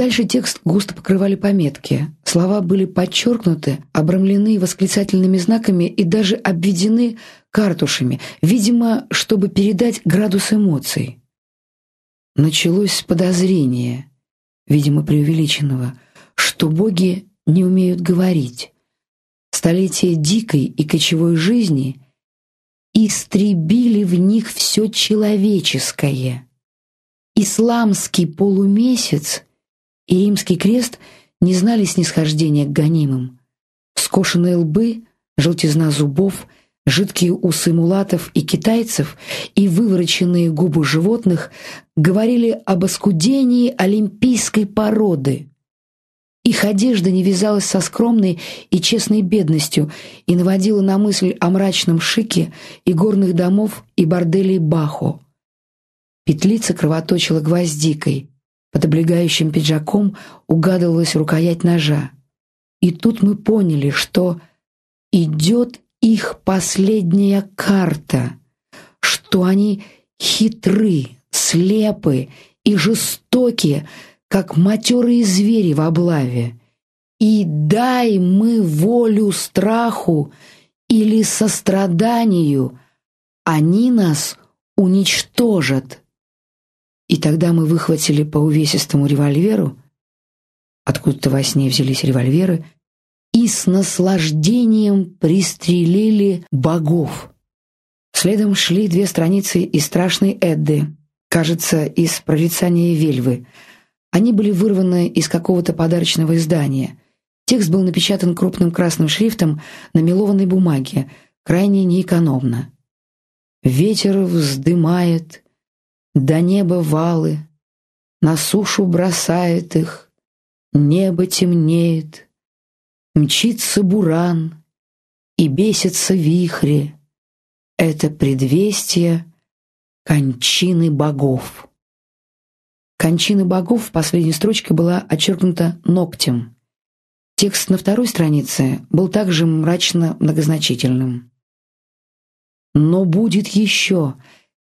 Дальше текст густо покрывали пометки. Слова были подчеркнуты, обрамлены восклицательными знаками и даже обведены картушами, видимо, чтобы передать градус эмоций. Началось с подозрения, видимо, преувеличенного, что боги не умеют говорить. Столетия дикой и кочевой жизни истребили в них все человеческое. Исламский полумесяц и римский крест не знали снисхождения к гонимым. Скошенные лбы, желтизна зубов, жидкие усы мулатов и китайцев и вывороченные губы животных говорили об оскудении олимпийской породы. Их одежда не вязалась со скромной и честной бедностью и наводила на мысль о мрачном шике и горных домов и борделей Бахо. Петлица кровоточила гвоздикой, под облегающим пиджаком угадывалась рукоять ножа. И тут мы поняли, что идет их последняя карта, что они хитры, слепы и жестоки, как матерые звери в облаве. И дай мы волю страху или состраданию, они нас уничтожат. И тогда мы выхватили по увесистому револьверу, откуда-то во сне взялись револьверы, и с наслаждением пристрелили богов. Следом шли две страницы из страшной Эдды, кажется, из прорицания Вельвы. Они были вырваны из какого-то подарочного издания. Текст был напечатан крупным красным шрифтом на мелованной бумаге, крайне неэкономно. «Ветер вздымает до неба валы, на сушу бросает их, небо темнеет, мчится буран и бесится вихри. Это предвестие кончины богов. Кончины богов в последней строчке была отчеркнута ногтем. Текст на второй странице был также мрачно многозначительным. Но будет еще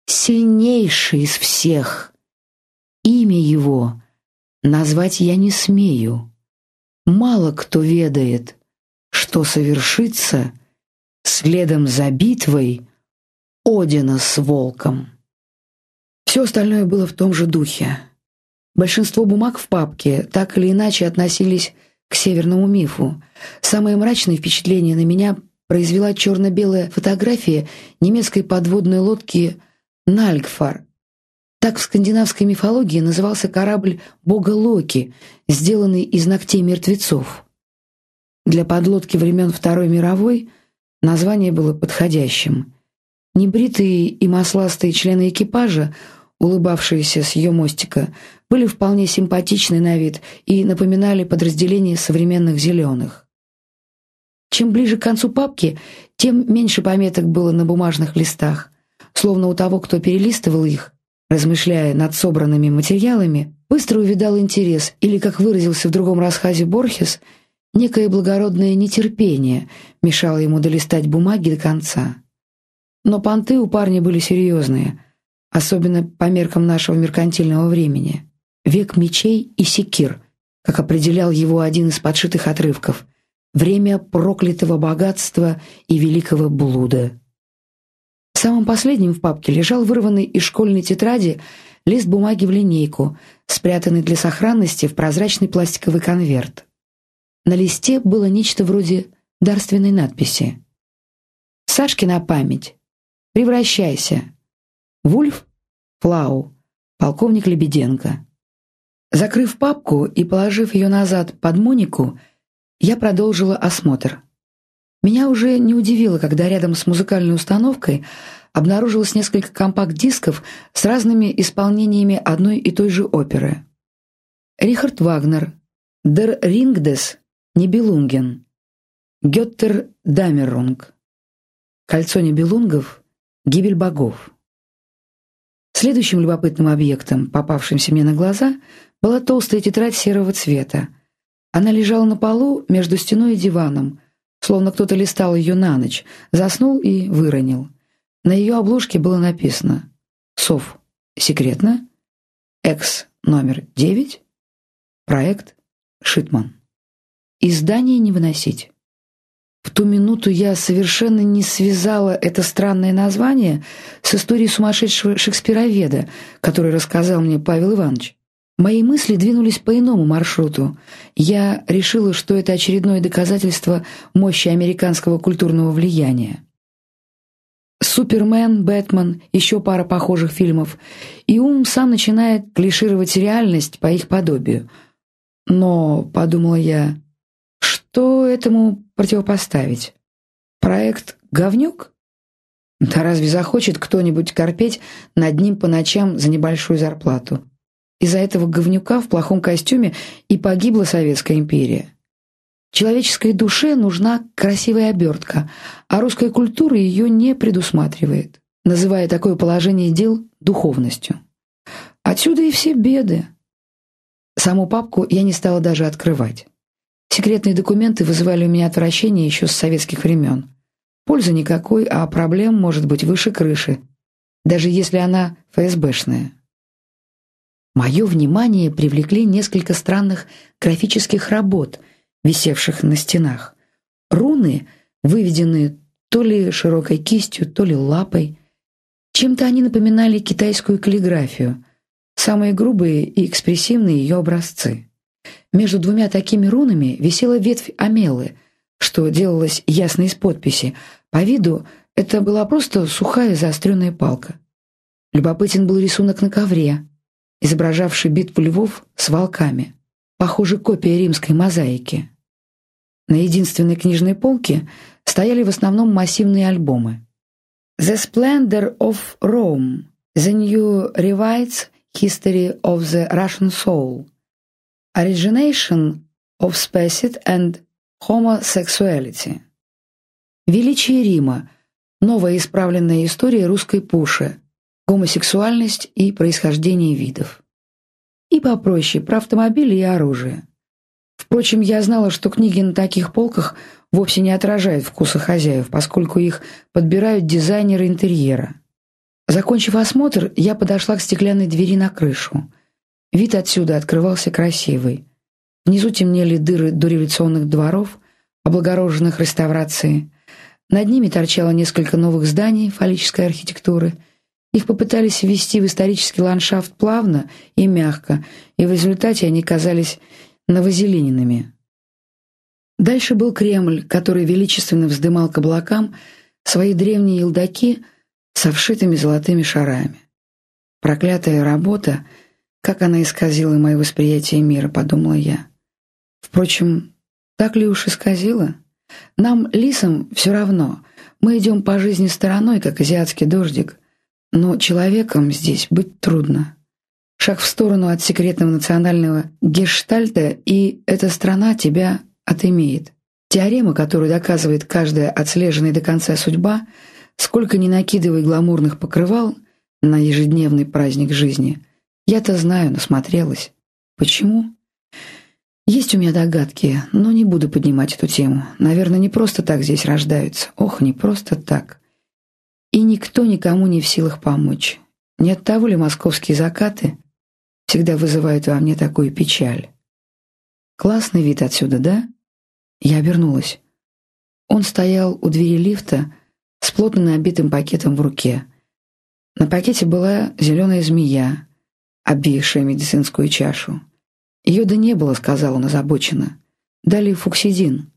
сильнейший из всех. Имя его назвать я не смею. Мало кто ведает, что совершится следом за битвой Одина с волком. Все остальное было в том же духе. Большинство бумаг в папке так или иначе относились к северному мифу. Самое мрачное впечатление на меня произвела черно-белая фотография немецкой подводной лодки Нальгфар. Так в скандинавской мифологии назывался корабль бога Локи, сделанный из ногтей мертвецов. Для подлодки времен Второй мировой название было подходящим. Небритые и масластые члены экипажа, улыбавшиеся с ее мостика, были вполне симпатичны на вид и напоминали подразделение современных зеленых. Чем ближе к концу папки, тем меньше пометок было на бумажных листах словно у того, кто перелистывал их, размышляя над собранными материалами, быстро увидал интерес или, как выразился в другом рассказе Борхес, некое благородное нетерпение мешало ему долистать бумаги до конца. Но понты у парня были серьезные, особенно по меркам нашего меркантильного времени. Век мечей и секир, как определял его один из подшитых отрывков, время проклятого богатства и великого блуда. Самым последним в папке лежал вырванный из школьной тетради лист бумаги в линейку, спрятанный для сохранности в прозрачный пластиковый конверт. На листе было нечто вроде дарственной надписи. «Сашкина память. Превращайся. Вульф Флау. Полковник Лебеденко». Закрыв папку и положив ее назад под Монику, я продолжила осмотр. Меня уже не удивило, когда рядом с музыкальной установкой обнаружилось несколько компакт-дисков с разными исполнениями одной и той же оперы. Рихард Вагнер, Дер Рингдес, Нибелунген, Геттер Дамерунг, Кольцо Нибелунгов, Гибель богов. Следующим любопытным объектом, попавшимся мне на глаза, была толстая тетрадь серого цвета. Она лежала на полу между стеной и диваном, словно кто-то листал ее на ночь, заснул и выронил. На ее обложке было написано «Сов. Секретно. Экс номер 9. Проект Шитман. Издание не выносить. В ту минуту я совершенно не связала это странное название с историей сумасшедшего шекспироведа, который рассказал мне Павел Иванович. Мои мысли двинулись по иному маршруту. Я решила, что это очередное доказательство мощи американского культурного влияния. Супермен, Бэтмен, еще пара похожих фильмов, и ум сам начинает клишировать реальность по их подобию. Но, подумала я, что этому противопоставить? Проект «Говнюк»? Да разве захочет кто-нибудь корпеть над ним по ночам за небольшую зарплату? Из-за этого говнюка в плохом костюме и погибла Советская империя. Человеческой душе нужна красивая обертка, а русская культура ее не предусматривает, называя такое положение дел духовностью. Отсюда и все беды. Саму папку я не стала даже открывать. Секретные документы вызывали у меня отвращение еще с советских времен. Пользы никакой, а проблем может быть выше крыши, даже если она ФСБшная. Мое внимание привлекли несколько странных графических работ, висевших на стенах. Руны, выведенные то ли широкой кистью, то ли лапой. Чем-то они напоминали китайскую каллиграфию, самые грубые и экспрессивные ее образцы. Между двумя такими рунами висела ветвь амелы, что делалось ясно из подписи. По виду это была просто сухая заостренная палка. Любопытен был рисунок на ковре, изображавший битву львов с волками. Похоже, копия римской мозаики. На единственной книжной полке стояли в основном массивные альбомы. «The Splendor of Rome», «The New Revised History of the Russian Soul», Origination of Species and Homosexuality. Величие Рима. Новая исправленная история русской пуши. Гомосексуальность и происхождение видов. И попроще про автомобили и оружие. Впрочем, я знала, что книги на таких полках вовсе не отражают вкуса хозяев, поскольку их подбирают дизайнеры интерьера. Закончив осмотр, я подошла к стеклянной двери на крышу. Вид отсюда открывался красивый. Внизу темнели дыры дореволюционных дворов, облагороженных реставрацией. Над ними торчало несколько новых зданий фаллической архитектуры. Их попытались ввести в исторический ландшафт плавно и мягко, и в результате они казались новозелененными. Дальше был Кремль, который величественно вздымал к облакам свои древние елдаки со вшитыми золотыми шарами. Проклятая работа — как она исказила мое восприятие мира, подумала я. Впрочем, так ли уж исказила? Нам, лисам, все равно. Мы идем по жизни стороной, как азиатский дождик. Но человеком здесь быть трудно. Шаг в сторону от секретного национального гештальта, и эта страна тебя отымеет. Теорема, которую доказывает каждая отслеженная до конца судьба, сколько ни накидывай гламурных покрывал на ежедневный праздник жизни – я-то знаю, насмотрелась. Почему? Есть у меня догадки, но не буду поднимать эту тему. Наверное, не просто так здесь рождаются. Ох, не просто так. И никто никому не в силах помочь. Не от того ли московские закаты всегда вызывают во мне такую печаль? Классный вид отсюда, да? Я обернулась. Он стоял у двери лифта с плотно набитым пакетом в руке. На пакете была зеленая змея, обвившая медицинскую чашу. «Йода не было», — сказал он озабоченно. «Дали фуксидин.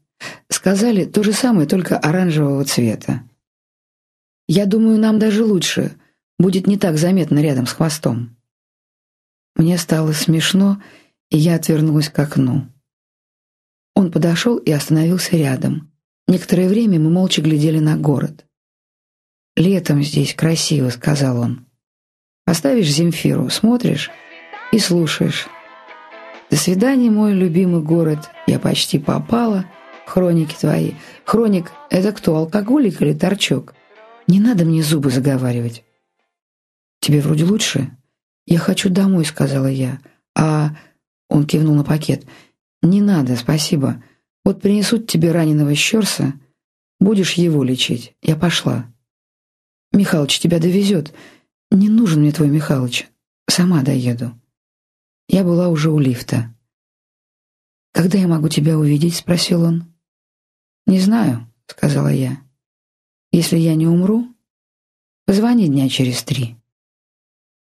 Сказали то же самое, только оранжевого цвета. Я думаю, нам даже лучше. Будет не так заметно рядом с хвостом». Мне стало смешно, и я отвернулась к окну. Он подошел и остановился рядом. Некоторое время мы молча глядели на город. «Летом здесь красиво», — сказал он. Поставишь Земфиру, смотришь и слушаешь. До свидания, мой любимый город. Я почти попала. Хроники твои. Хроник — это кто, алкоголик или торчок? Не надо мне зубы заговаривать. Тебе вроде лучше? Я хочу домой, сказала я. А... Он кивнул на пакет. Не надо, спасибо. Вот принесут тебе раненого щерса, будешь его лечить. Я пошла. Михалыч тебя довезет. «Не нужен мне твой Михалыч. Сама доеду». Я была уже у лифта. «Когда я могу тебя увидеть?» — спросил он. «Не знаю», — сказала я. «Если я не умру, позвони дня через три».